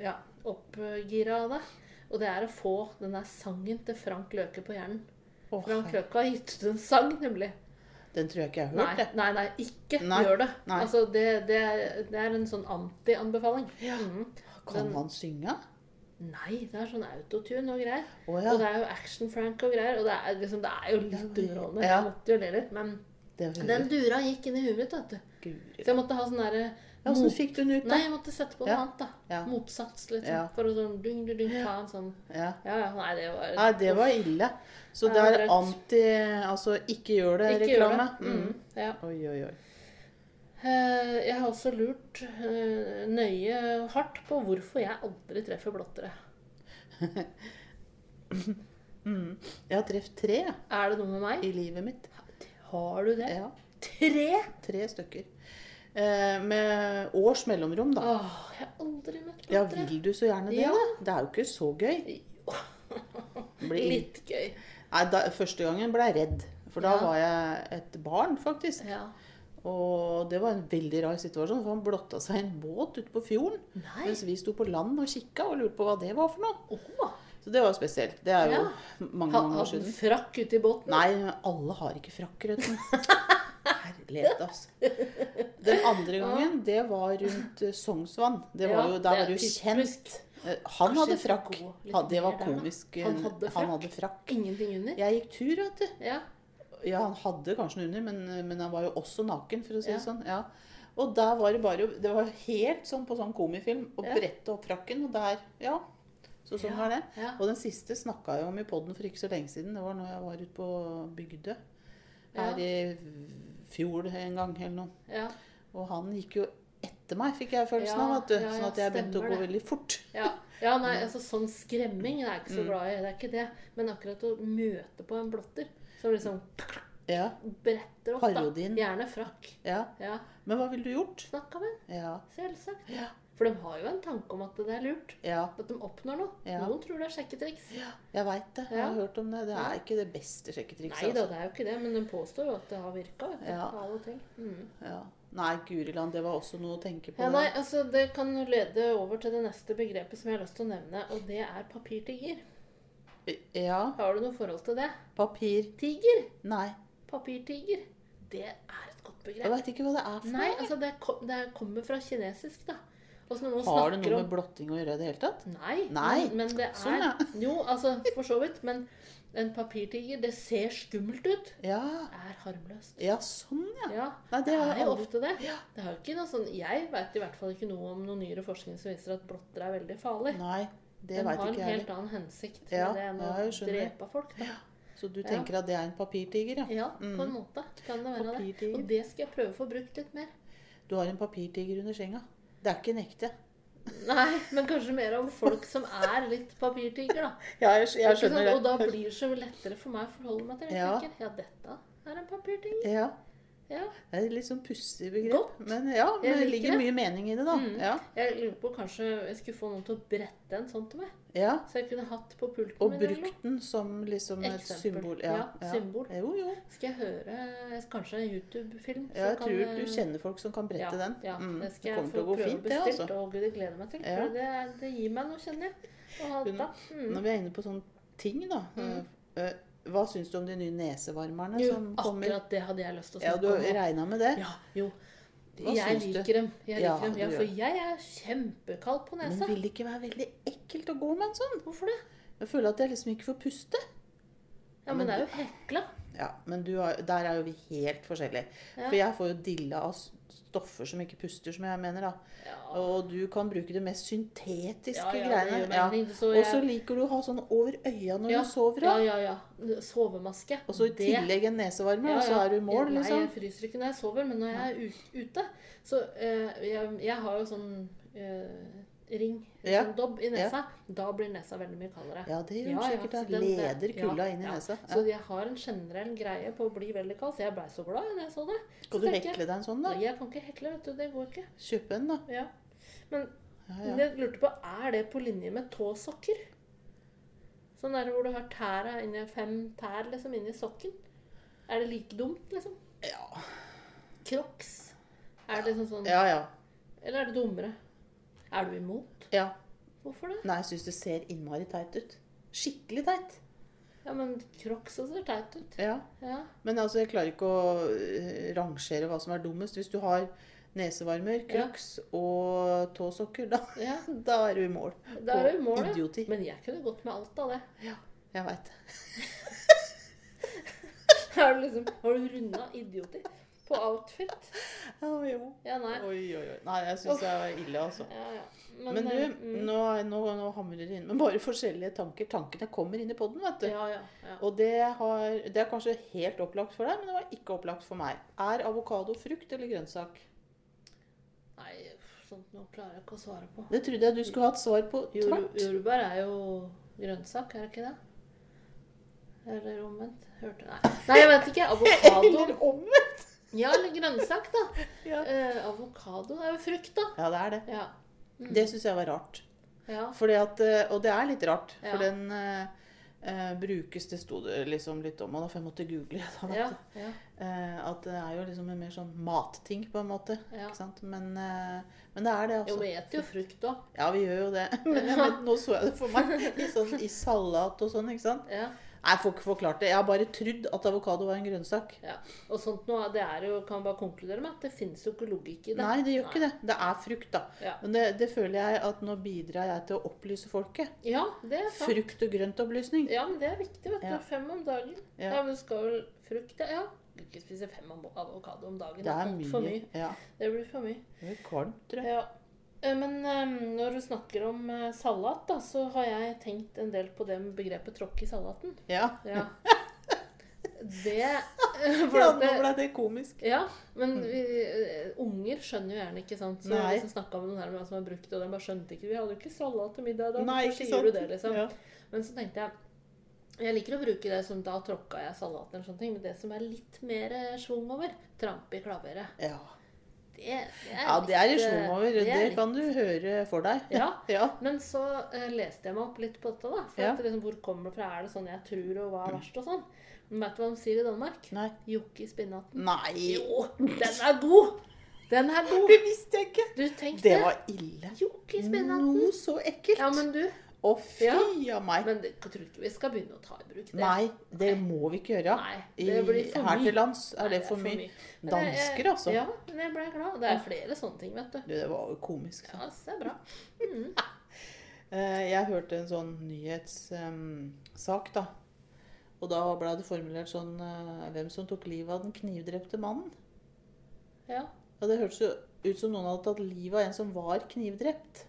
ja, oppgira av det. Og det er å få den der sangen til Frank Løke på hjernen. Oh, Frank Løke har gitt ut en sang, nemlig. Den tror jeg ikke jeg har hørt. Nei, nei, nei, ikke Nei, gjør det. Altså, det, det, er, det er en sånn anti-anbefaling. Mhm. Kan Den- han synge? Nei, det er sånn autotune og greier. Å Og det er jo Action-Frank og greier. Og det er, liksom, det er jo litt underholdende. ja. Jeg måtte jo le litt. Men den dura gikk inn i huet mitt, vet du. Så jeg måtte ha sånn derre Ja, Åssen fikk du den ut, da? Nei, jeg måtte sette på noe annet, da. Ja. Motsats, liksom. Ja. For å sånn dung, dung, dung, ta en sånn Ja. Ja, ja. Nei, det var Nei, det var ille. Så det er anti Altså ikke gjør det-reklame. Mm. Ja. Oi, oi, oi. Eh, Jeg har også lurt eh, nøye hardt på hvorfor jeg aldri treffer blottere. Mm. Jeg har truffet tre Er det noe med meg? i livet mitt. Har du det? Ja, Tre? Tre stykker. Eh, med års mellomrom, da. Åh, jeg har aldri møtt Ja, vil du så gjerne det? Ja. da? Det er jo ikke så gøy. Blir- Litt gøy. Nei, da, første gangen ble jeg redd. For da Ja. var jeg et barn, faktisk. Ja. Og det var en veldig rar situasjon, for han blotta seg i en båt ute på fjorden. Nei. Mens vi sto på land og kikka og lurte på hva det var for noe. Oh. Så det var spesielt. Det er jo Ja. mange, mange år Hadde han frakk ute i båten? Nei, alle har ikke frakk, Røtten. Herlighet, altså. Den andre gangen, det var rundt eh, Sognsvann. Det var jo, der er var du kjent. Eh, Han hadde frakk. det var komisk. eh, Han hadde frakk? Ingenting under? Jeg gikk tur, vet du. Ja. Ja, han hadde kanskje noe under, men, men han var jo også naken, for å si det sånn. Ja. Og der var det bare Det var helt sånn på sånn komifilm. Å Ja. brette opp frakken, og der Ja. Så sånn Ja, var det. ja. Og den siste snakka jeg om i poden for ikke så lenge siden. Det var når jeg var ute på Bygdø. Her i fjor en gang eller noe. Ja. Og han gikk jo etter meg, fikk jeg følelsen Ja, av. vet du. ja, sånn at jeg begynte å gå det. veldig fort. Ja. ja, nei, altså sånn skremming er jeg ikke Mm. så glad i. Det er ikke det. Men akkurat å møte på en blotter som liksom Ja, bretter opp, Parodien. da. Gjerne frakk. ja. Ja. Men hva ville du gjort? Snakka med ham. Ja. Selvsagt. Ja. For de har jo en tanke om at det er lurt. Ja, At de oppnår noe. Ja. Noen tror det er sjekketriks. jeg veit det. Jeg Ja. har hørt om det. Det er ikke det beste sjekketrikset. Nei da, altså. det er jo ikke det, men de påstår jo at det har virka. Ja. Av og til. Mm. Ja. Nei, Guriland, det var også noe å tenke på. Ja, nei, altså Det kan lede over til det neste begrepet som jeg har lyst til å nevne, og det er papirtiger. Ja. Har du noe forhold til det? Papirtiger? Nei. Papirtiger. Det er et godt Jeg begrep. veit ikke hva det er for Nei, noe. altså det, kom, det kommer fra kinesisk, da. Og så når man Har det noe om med blotting å gjøre i det hele tatt? Nei, Nei, Men, men det er sånn, ja. Jo, altså for så vidt. Men en papirtiger, det ser skummelt ut. Ja. Er harmløst. Ja, sånn, ja. Ja, Nei, det er jo ofte det. Ja. Det er jo ikke noe sånn, Jeg vet i hvert fall ikke noe om noen nyere forskning som viser at blotter er veldig farlig. Nei, det Den veit har en ikke helt annen hensikt Ja, med det enn ja, å drepe folk. Da. Så du Ja. tenker at det er en papirtiger, ja? Ja, på en Mm. måte kan det være det. Og det skal jeg prøve å få brukt litt mer. Du har en papirtiger under senga. Det er ikke en ekte. Nei, men kanskje mer om folk som er litt papirtiger, da. Ja, jeg, skjønner det. Og da blir det så lettere for meg å forholde meg til det. Jeg Ja. tenker, ja, dette er en papirtiger. Ja. Ja. Det er et litt sånn pussig begrep. Godt. Men ja, men det ligger det. mye mening i det, da. Mm. Ja. Jeg lurer på kanskje jeg skulle få noen til å brette en sånn til meg. ja. Så jeg kunne hatt på pulten Og min. noe. brukt den som liksom et Eksempel. symbol. Ja, symbol. Jo, jo. Skal jeg høre kanskje en YouTube-film? Ja, jeg tror kan, du eh, kjenner folk som kan brette den. Ja, Mm, det skal jeg få prøve fint, det, bestilt. altså. Og gud, jeg gleder meg til. Ja. For det, det gir meg noe, kjenner jeg. Å ha Hun- Mm. Når vi er inne på sånne ting, da. Mm. eh, hva syns du om de nye nesevarmerne Jo, som kommer? Jo, akkurat det hadde jeg lyst til å snakke om. Ja, du regna med det? Ja, jo. Hva jeg liker dem. Jeg Ja, liker dem. Ja, for jeg er kjempekald på Men vil det ikke være veldig ekkelt å gå med en sånn? Hvorfor det? Jeg føler at jeg liksom ikke får puste. Ja, Men men det er jo hekla. Ja, men du har, der er jo vi helt forskjellige. Ja. For jeg får jo dilla av stoffer som ikke puster, som jeg mener. da. Ja. Og du kan bruke det mest syntetiske Ja, ja, greiene. Så Og så jeg- liker du å ha sånn over øya når du sover. Da. ja, ja. ja. Sovemaske. Og så i tillegg en nesevarmer, og så er du i mål, Nei, liksom. jeg fryser ikke når jeg sover, men når jeg er ute Så uh, jeg, jeg har jo sånn eh, ring, Ja. sånn dobb i nesa. Da blir nesa veldig mye kaldere. Ja, det gjør Ja, ja, sikkert. den- Leder ja, kulda inn i ja. nesa. Så jeg har en generell greie på å bli veldig kald, så jeg blei så glad da jeg så det. Så du hekle deg en sånn, da? jeg kan ikke hekle, vet du. Det går ikke. Kjøpe en, da. Ja. Men Ja, ja. jeg lurte på, er det på linje med tåsokker? Sånn der hvor du har tæra inni fem tær liksom inni sokken. Er det like dumt, liksom? Ja. Crocs. Er det liksom sånn ja, ja. Eller er det dummere? Er du imot? ja. Hvorfor det? Nei, jeg syns det ser innmari teit ut. Skikkelig teit. Ja, men Crocs ser teit ut. Ja. Ja. Men altså, jeg klarer ikke å eh, rangere hva som er dummest. Hvis du har nesevarmer, Ja. og tåsokker, da, ja. da er du i mål. Da er du i mål. Idioti. Men jeg kunne gått med alt av det. Ja, Jeg veit. Har du liksom, har du runda idioti på outfit? Å jo. Ja, nei. Oi, oi, oi. Nei, jeg syns det er ille, altså. Ja, ja. Men, eh, du, mm. nå, nå, nå hamrer det inn Men bare forskjellige tanker. Tankene kommer inn i poden, vet du. Ja, ja, ja. Og det, har, det er kanskje helt opplagt for deg, men det var ikke opplagt for meg. Er avokado frukt eller grønnsak? Sånt nå klarer jeg ikke å svare på. Det trodde jeg du skulle ha et svar på tvert. jordbær er jo grønnsak, er det ikke det? Eller omvendt? Hørte Nei, Nei jeg vet ikke. Avokado. Eller omvendt. Ja, eller grønnsak, da. Ja. Eh, avokado er jo frukt, da. ja, det er det. Ja. Det syns jeg var rart. ja. Fordi at, eh, og det er litt rart, for den eh, eh, brukes Det sto det liksom litt om, og da får jeg måtte google det. Ja, ja, Eh, at det er jo liksom en mer sånn matting, på en måte. ja. Ikke sant? Men, eh, men det er det, Jo, altså. vi spiser jo frukt òg. Ja, vi gjør jo det. Men, Ja. men nå så jeg det for meg i, sånn, i salat og sånn. ikke sant? Nei, Jeg får ikke forklart det. Jeg har bare trodd at avokado var en grønnsak. ja. Og sånt noe, det er jo, kan man bare konkludere med at det finnes jo ikke logikk i det. Nei, det gjør ikke det. Det er frukt, da. Ja. Men det, det føler jeg at nå bidrar jeg til å opplyse folket. Ja, det er sant. Frukt- og grøntopplysning. Ja, men det er viktig, vet du. Ja. Fem om dagen. Ja, Ja. men skal vel frukt, ja. ja. Du ikke spise fem avokado om dagen. Det er mye. For mye. Ja, Det blir for mye. det blir kvalmt, tror jeg. Ja. Eh, Men eh, når du snakker om eh, salat, da, så har jeg tenkt en del på det med begrepet 'tråkk i salaten. Ja. Ja. Det for ja, nå det, ble det komisk. Ja, men vi, eh, unger skjønner jo gjerne ikke, sant. Så Nei. liksom snakka med noen her med som har brukt det, og de bare skjønte ikke Vi hadde jo ikke salat til middag da. Nei, ikke sant? du det, liksom? Ja. Men så tenkte jeg jeg liker å bruke det som da tråkka jeg salaten eller sånne ting, men det som er litt mer eh, schwung over, trampe i klaveret. Ja. Det er ja, det er litt, over. det Det, litt- kan du høre for deg. Ja. ja. Men så uh, leste jeg meg opp litt på dette, da. For Ja. at liksom, hvor kommer det fra? Er det sånn jeg tror, og hva er verst, og sånn? Men vet du hva de sier i Danmark? Nei. Jokke i spinaten. Nei. Jo, den er god! Den er god! Det visste jeg ikke. Du, tenkte, Det var ille. Jokke i spinaten. Noe så ekkelt. Ja, men du Å, fy Ja. av meg. Men jeg tror ikke vi skal begynne å ta i bruk det. Nei, det må vi ikke gjøre. Nei, det blir for her til lands er Nei, det for mye. mye. Dansker, altså. Ja, men jeg ble glad. Det er flere sånne ting, vet du. Du, det var jo komisk. Ja, så bra. Mm. Jeg hørte en sånn nyhetssak, da. Og da ble det formulert sånn uh, Hvem som tok livet av den knivdrepte mannen? Ja. Og det hørtes jo ut som noen hadde tatt livet av en som var knivdrept.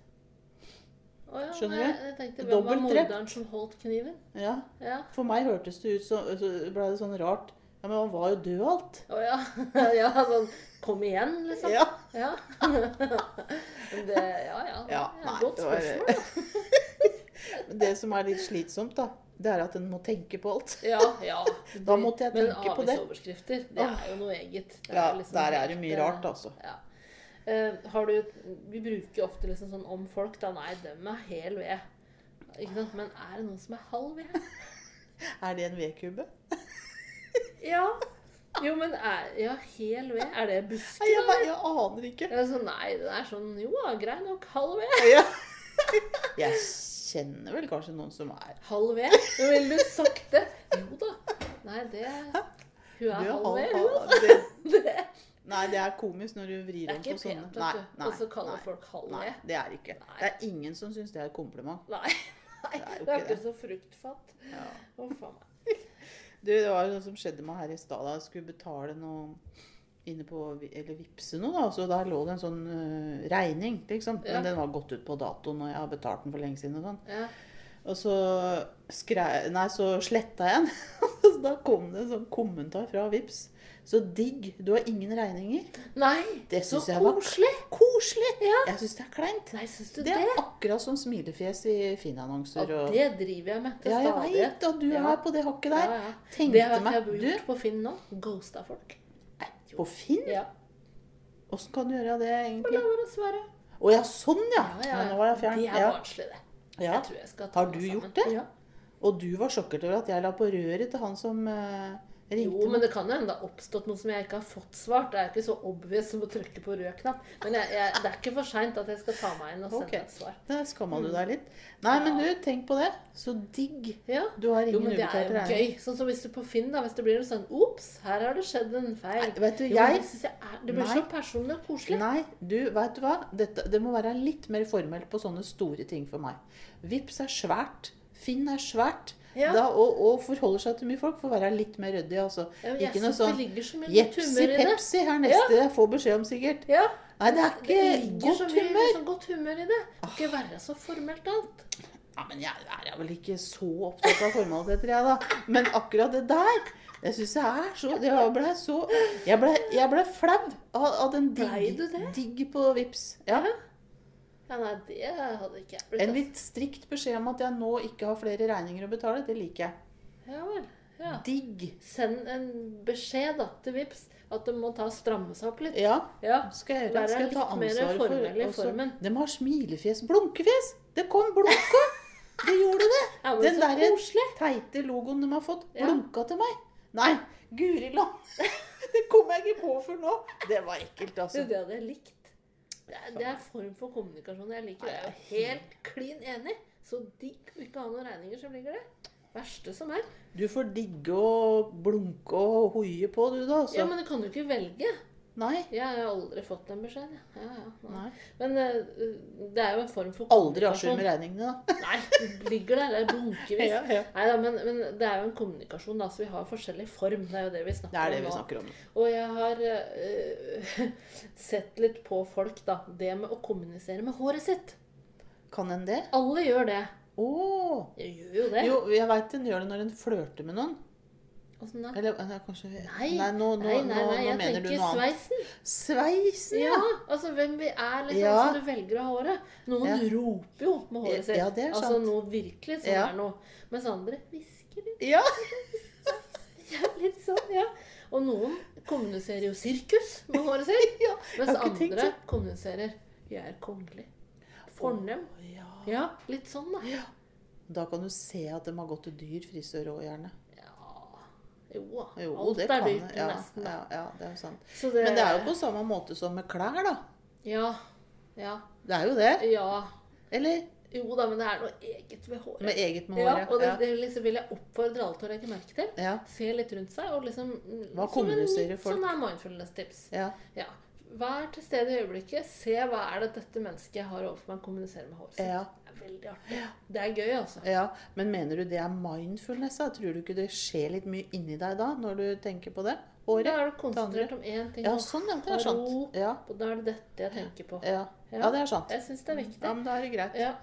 Å ja, Skjønner du? Jeg tenkte, Hvem var morderen som holdt kniven? Ja. Ja. For meg hørtes det ut som så ble det sånn rart. Ja, Men han var jo død alt. Å ja. ja. Sånn Kom igjen, liksom? Ja. Ja. Det, ja, ja. det Ja, er et godt det var- spørsmål. Men det som er litt slitsomt, da, det er at en må tenke på alt. Ja, ja. Da måtte jeg Men tenke på det. avisoverskrifter, det er jo noe eget. Det Ja, liksom der er det mye eh, rart, altså. Ja. Eh, har du Vi bruker ofte liksom sånn om folk, da. Nei, dem er hel ved. Ikke sant? Men er det noen som er halv ved? Er det en vedkubbe? Ja. Jo, men er Ja, hel ved. Er det busken? Nei, jeg, jeg aner ikke. Eller sånn, nei, det er sånn Jo da, grei nok. Halv ved. Ja. Jeg kjenner vel kanskje noen som er Halv ved? Men ville du sagt det? Jo da. Nei, det Hun er er halv- ved, hun. Det, Det, Nei, det er komisk når du vrir det er om ikke på sånne. pent, at du. Og så kaller folk halv nei, det er ikke. Nei. Det er ingen som syns det er et kompliment. Nei. Nei, Det er det er ikke ikke så fruktfatt. Ja. Å, faen meg. Du, det var noe som skjedde meg her i stad. Jeg skulle betale noe inne på Eller vippse noe, da. Så der lå det en sånn uh, regning, liksom. Ja. Men den var gått ut på datoen, og jeg har betalt den for lenge siden. og sånn. Ja. Og så, skrev nei, så sletta jeg den. så da kom det en sånn kommentar fra Vips. Så digg. Du har ingen regninger. Nei, Det så syns jeg var koselig. koselig. Ja. Jeg syns det er kleint. Nei, syns du Det det? er akkurat som smilefjes i Finn-annonser. Ja, og- det driver jeg med til Ja, jeg veit og du Ja. er på det hakket der. Ja, ja. Tenkte Det har jeg gjort Du, på Finn nå. Ghosta folk. på Finn? Ja. Åssen kan du gjøre det, egentlig? la være å svare. Å ja, sånn ja! Ja, ja, Nei, nå var jeg Det fjern. er barnslig, det. ja. Jeg tror jeg Har du gjort det? Ja. Og du var sjokkert over at jeg la på røret til han som ringte Jo, men det kan jo hende det har oppstått noe som jeg ikke har fått svart. Det er ikke så obvious som å trykke på rød knapp. Men jeg, jeg, det er ikke for seint at jeg skal ta meg inn og sende okay. et svar. Der skamma du deg litt. Nei, men du, tenk på det. Så digg. Ja. Du har Jo, men det er jo gøy. Sånn som hvis du på Finn, da, hvis det blir en sånn Ops, her har det skjedd en feil. Nei, vet du, Jo, jeg- det, jeg er, det blir Nei. så personlig og koselig. Nei, du, vet du hva? Dette, det må være litt mer formelt på sånne store ting for meg. Vips er svært. Finn er svært. Ja. Da, og, og forholder seg til mye folk. for å være litt mer ryddig, altså. Ja, Ikke noe sånn det så Jepsi humør i det. Pepsi her neste jeg får beskjed om, sikkert. Ja, Nei, det er det ikke ligger så godt mye humør. godt humør i det. Det ikke være så formelt alt. Ja, men jeg er vel ikke så opptatt av formaliteter, jeg, da. Men akkurat det der jeg syns jeg er så Jeg ble så Jeg ble, ble flau av, av den digg, digg på Vips. Ja. Ja, nei, det hadde ikke jeg blitt. En litt strikt beskjed om at jeg nå ikke har flere regninger å betale, det liker jeg. Ja vel. Ja. Digg. Send en beskjed da, til Vips at de må ta stramme seg opp litt. Ja, Ja. skal jeg gjøre. Skal jeg ta ansvaret for formen. De har smilefjes. Blunkefjes! Det kom blunka! Det gjorde det. Ja, Den derre teite logoen de har fått, Ja. blunka til meg. Nei, guri land! Det kom jeg ikke på før nå. Det var ekkelt, altså. det hadde jeg likt. Det er, det er form for kommunikasjon jeg liker. det. Jeg er helt klin enig. Så digg å ikke ha noen regninger som ligger der. Verste som er. Du får digge og blunke og hoie på, du, da. Så. Ja, men du kan jo ikke velge. Nei. Jeg har aldri fått den beskjeden. Ja, ja, nei. Nei. Men eh, det er jo en form for Aldri à jour med regningene, da. Nei, ligger der. Det bunkevis. Ja, ja. Neida, men, men det er jo en kommunikasjon, da, så vi har forskjellig form. Det er jo det vi snakker Det er det om vi nå. snakker om. Og jeg har uh, sett litt på folk, da. Det med å kommunisere med håret sitt. Kan en det? Alle gjør det. Å! Jeg gjør jo det. Jo, jeg veit en gjør det når en flørter med noen. Åssen da? Eller eh, kanskje Nei, Nei, nå, nå, nei, nei, nei, jeg mener du tenker sveisen. Sveisen, Ja, ja. altså hvem vi er, liksom, Ja. som du velger å ha håret. Noen Ja. roper jo med håret sitt. Ja, det er altså sant. noe virkelig som er noe. Mens andre hvisker litt. Ja. Ja, litt sånn, ja. Og noen kommuniserer jo sirkus med håret sitt. ja. Mens andre kommuniserer 'jeg er kongelig'. Fornem. ja. Ja, litt sånn, da. Ja. Da kan du se at de har gått til dyr frisør òg, gjerne. Jo da. Jo, Alt det er dyrt, ja, nesten. ja, ja, det er sant. Det, Men det er jo på samme måte som med klær, da. Ja. Ja. Det er jo det. Ja. Eller Jo da, men det er noe eget ved håret. med eget med håret, Ja, og det, Ja. det liksom vil jeg oppfordre alle til å legge merke til. Ja. Se litt rundt seg, og liksom mm, Hva kommuniserer folk? Sånn er mindfulness-tips. Ja. Ja. Vær til stede i øyeblikket. Se hva er det dette mennesket jeg har overfor meg, kommuniserer med håret sitt. Ja. Det er veldig artig. Det er gøy, altså. ja. Men mener du det er mindfulness? da? Tror du ikke det skjer litt mye inni deg da, når du tenker på det? Da er du konsentrert om én ting. Ja, sånn, ja. Det er sant. ro, Ja. Og da er det dette jeg tenker på. Ja, ja det er sant. Jeg syns det er viktig. Ja, men da er det greit. Ja.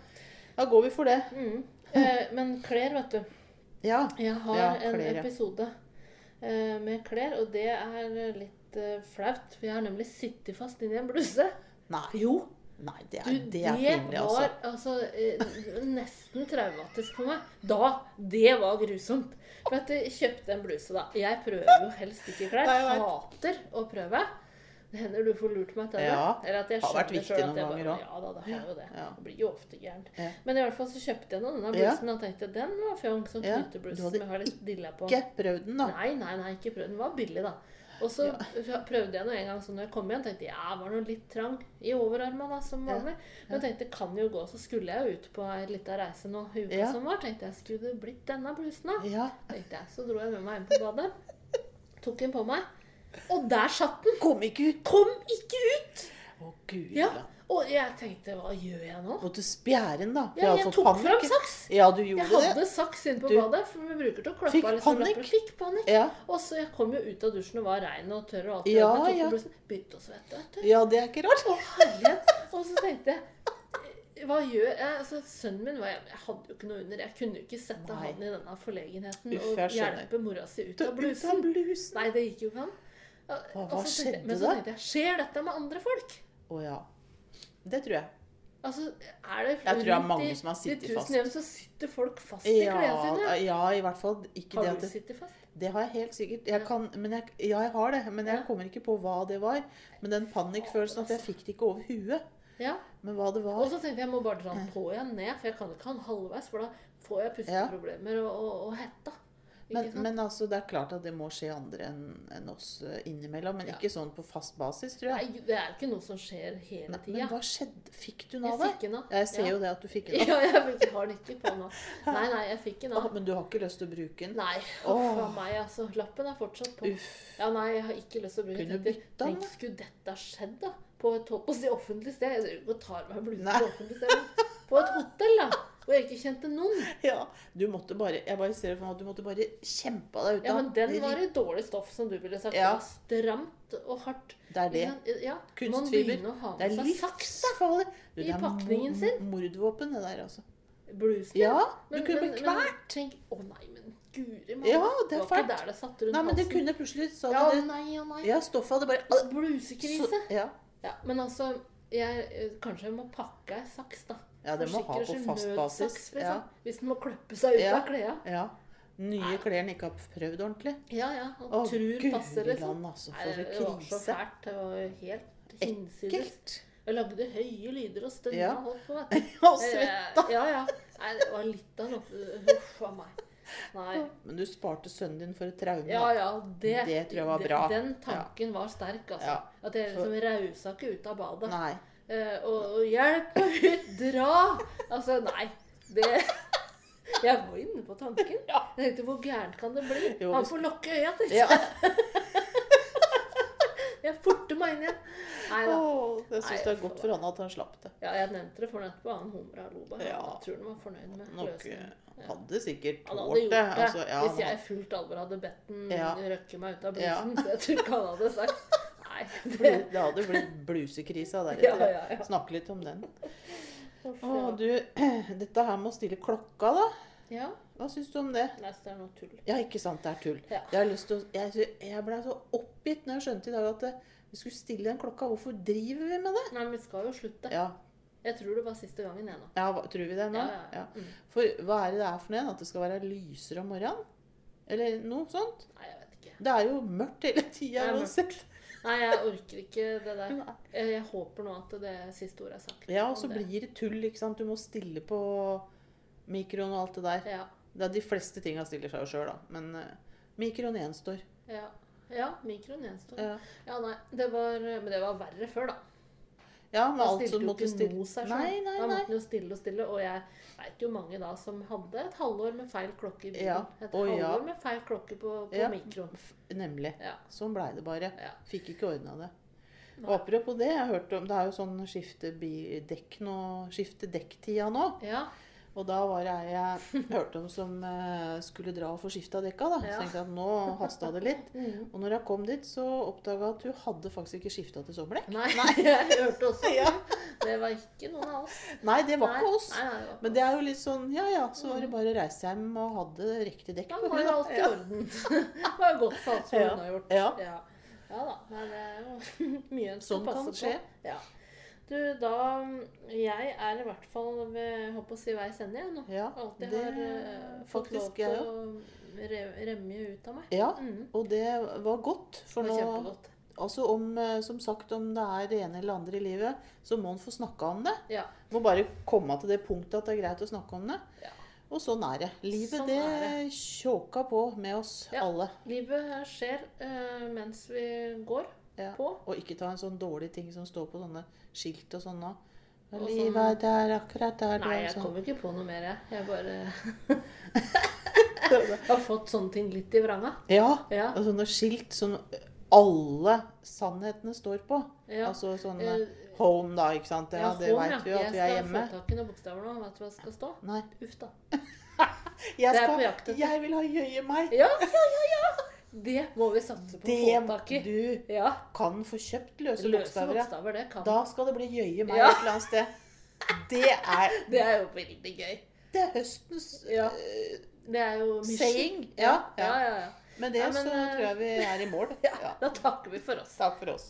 Da går vi for det. Mm. Eh, men klær, vet du. Ja. Jeg har Ja, en klær, en episode eh, med klær, og det er litt eh, flaut. For jeg har nemlig sittet fast inni en bluse. Nei. Jo, Nei, det er, du, det er pinlig, altså. var altså eh, nesten traumatisk for meg. Da. Det var grusomt. For at jeg kjøpte en bluse, da. Jeg prøver jo helst ikke klær. Jeg. Hater å prøve. Det hender du får lurt meg til det. Ja, Eller at jeg har vært viktig noen ganger òg. Ja da, det har jo det. Ja. Blir jo ofte gærent. Ja. Men i hvert fall så kjøpte jeg denne blusen og tenkte den var fjong som Ja, du hadde. Ikke prøvd den, da. Nei, nei, nei, ikke prøvd. Den var billig, da. Og så prøvde jeg nå en gang så når jeg kom igjen, tenkte ja, var noe litt trang i overarmen da, som Ja, vanlig. Men jeg tenkte kan jo gå, så skulle jeg jo ut på ei lita reise nå uka Ja. som var. Tenkte jeg skulle det blitt denne blusen, da. Ja. Tenkte jeg. Så dro jeg med meg inn på badet. Tok den på meg. Og der satt den! Kom ikke ut! Kom ikke ut! Å, gud Ja. Og jeg tenkte hva gjør jeg nå? Måtte spjære den, da. Ja, jeg, jeg tok panik. fram saks. Ja, du Jeg gjorde hadde det. saks inne på Du- badet, for vi bruker til å klappe Fikk av liksom panikk? Fikk panikk. Ja. Og så jeg kom jo ut av dusjen og var rein og tørr og alt. det Ja, der, ja. blusen, Begynte å svette. vet ja, det er ikke rart. Å, herlighet. Og så tenkte jeg hva gjør jeg? Altså, Sønnen min var. Jeg hadde jo ikke noe under. Jeg kunne jo ikke sette Nei. han i denne forlegenheten Uff, og hjelpe mora si ut av av ut av blusen. blusen. Nei, det gikk jo ikke an. Hva- hva skjedde da? Men så tenkte jeg Skjer dette med andre folk? Å ja. Det tror jeg. Altså, er det Jeg tror det er mange som har sittet fast. hjem så sitter folk fast i Ja, klærne sine? ja, i hvert fall ikke Har det du sittet fast? det har jeg helt sikkert. Jeg kan, men jeg, ja, jeg har det. Men jeg Ja. kommer ikke på hva det var. Men den panikkfølelsen at jeg fikk det ikke over huet. Ja. Men hva det Og så tenkte jeg jeg må bare dra den på igjen ned, for jeg kan ikke ha den halvveis, for da får jeg pusteproblemer og, og, og hetta. Men, men altså, det er klart at det må skje andre enn en oss eh, innimellom. Men Ja. ikke sånn på fast basis, tror jeg. Nei, det er ikke noe som skjer hele tida. Men hva skjedde? Fikk du den Jeg av deg? fikk en av. Jeg ser Ja. jo det at du fikk den av. Ja, jeg har den ikke på nå. Nei, nei, jeg fikk den Ah, av. Men du har ikke lyst til å bruke den? Nei, uff a meg, altså. Lappen er fortsatt på. Uff. Ja, nei, jeg har ikke lyst til å bruke Kunne den. Kunne den, Tenk, skulle dette skjedd, da? På et på et offentlig sted. Jeg tar meg Nei. på offentlig sted. På et hotell, da. Hvor jeg ikke kjente noen. Ja, du måtte bare Jeg bare ser for meg at du måtte bare kjempe deg ut Ja, men den var i dårlig stoff, som du ville sagt. Ja. Stramt og hardt. Det er det. Ja, Kunstfiber. Det er livsfarlig. I det er pakningen sin. Mordvåpen, det der, altså. Blusen. Ja, du Men- kunne men- bli men kvalt. Tenk, å nei, men guri malla. Ja, det er fælt. der det satt rundt Nei, men det halsen. kunne plutselig så Ja, det. nei, ja, nei. Ja, stoffet hadde bare Blusekrise. Så, ja. Ja, men altså jeg, eh, kanskje må pakke ei saks, da. Ja, det må ha på fast basis. Liksom. Ja. Hvis den må kløppe seg ut Ja. av klærne. ja. Nye klær en ikke har prøvd ordentlig. Ja, ja. Og Å, tror passer, liksom. altså. For det en var så fælt. Det var helt hinsides. Ekkelt. Jeg lagde høye lyder og stønna Ja. og holdt på. Og svetta. Eh, Ja, ja. Nei, det var litt av noe Huff a meg. Nei. Men du sparte sønnen din for et traume. Ja, ja, det, Det tror jeg var bra. Den tanken var sterk, altså. Ja. At jeg liksom rausa ikke ut av badet. Nei. Eh, og, og 'hjelp meg ut, dra!' Altså, nei. Det Jeg var inne på tanken. Jeg tenkte, hvor gærent kan det bli? Han får lukke øya, tenkte jeg. Jeg forter meg inn igjen. Nei da. Åh, jeg syns det er godt for han at han slapp det. Ja, jeg nevnte det for etterpå. Han humra og lo bare. Ja. Jeg tror han var fornøyd med Nok løsningen. eh, hadde sikkert Han hadde tålt gjort det. det Altså, ja, hvis jeg i fullt alvor hadde bedt ham Ja. røkke meg ut av Ja. blusen. Så jeg tror ikke han hadde sagt nei. Det, Det hadde blitt blusekrisa ja, deretter. ja, ja. Snakke litt om den. Uff, Å, ja. du, dette her med å stille klokka, da. ja. Hva syns du om det? Nei, det er noe tull. Ja, ikke sant, det er tull. Ja. Jeg, har lyst til å, jeg, jeg ble så oppgitt når jeg skjønte i dag at det, vi skulle stille den klokka. Hvorfor driver vi med det? Nei, men vi skal jo slutte. Ja, Jeg tror det var siste gangen, jeg nå. ja Tror vi det nå? Ja, ja, ja. Mm. For hva er det det er for noe? At det skal være lysere om morgenen? Eller noe sånt? Nei, jeg vet ikke. Det er jo mørkt hele tida uansett. Nei, jeg orker ikke det der. Jeg, jeg håper nå at det siste ordet er sagt. Ja, og så blir det tull, ikke sant. Du må stille på mikroen og alt det der. Ja. Det er de fleste tinga stiller seg jo sjøl, da. Men uh, mikroen gjenstår. Ja, ja mikroen gjenstår. Ja. Ja, nei, det var, men det var verre før, da. Ja, med alt som måtte stille seg selv. Nei, nei, Da måtte jo stille og stille. Og jeg veit jo mange da som hadde et halvår med feil klokke i bilen. Ja. Et halvår ja. med feil klokke på, på Ja. mikroen. Nemlig. Ja. Sånn blei det bare. Fikk ikke ordna det. Nei. Og apropos det, jeg hørte om Det er jo sånn skifte dekk nå, skifte dekktida nå. ja. Og da var det ei jeg hørte om som eh, skulle dra og få skifta dekka. da. Så tenkte jeg at nå hasta det litt. Mhm. Og når jeg kom dit, så oppdaga jeg at hun hadde faktisk ikke skifta til sommerdekk. Nei, jeg hørte også Ja. Det var ikke noen av oss. Nei, det var Nei, ikke oss. Nei, nei, Men det er jo litt sånn Ja ja, så var det bare å reise hjem og hadde riktig dekk. På var jo alt i orden. Det var jo godt for alt som hun har gjort. Ja. ja. Ja da. Men det er jo mye en skal Sånn kan skje. på. Ja. Du, da Jeg er i hvert fall ved håper å si veis ende, jeg nå. Ja, Alltid det har uh, fått lov til å re remme ut av meg. Ja, mm. og det var godt. For Det var nå kjempegodt. Altså om, eh, som sagt, om det er det ene eller andre i livet, så må en få snakka om det. Ja. Må bare komme til det punktet at det er greit å snakke om det. Ja. Og sånn er det. Livet Sånn det er tjåka på med oss Ja. alle. Livet skjer uh, mens vi går Ja. på. Og ikke ta en sånn dårlig ting som står på sånne skilt og sånn nå. Og Livet er der, akkurat der Nei, jeg Sånn. kommer ikke på noe mer, jeg. Jeg bare har fått sånne ting litt i vranga. Ja, Ja. og sånne skilt som alle sannhetene står på. Ja. Altså sånn Eh, home, da, ikke sant. Ja, det home, veit vi jo at vi er hjemme. Jeg skal få tak i noen bokstaver nå. Vet du hva det skal stå? Nei. Uff da. Jeg, skal, jeg vil ha jøye meg. Ja, ja, ja, ja! Det må vi satse på å Det få tak i. du Ja. kan få kjøpt løse, Løse bokstaver. ja. bokstaver, det kan Da skal det bli jøye meg Ja. et eller annet sted. Det er, Det er jo veldig gøy. det er høstens Ja. eh, Det er jo mission. saying. Ja, Ja, ja. ja. Med det men, så eh, tror jeg vi er i mål. ja. Da takker vi for oss. Takk for oss.